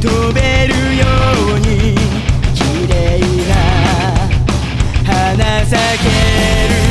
飛べるように綺麗な花咲ける。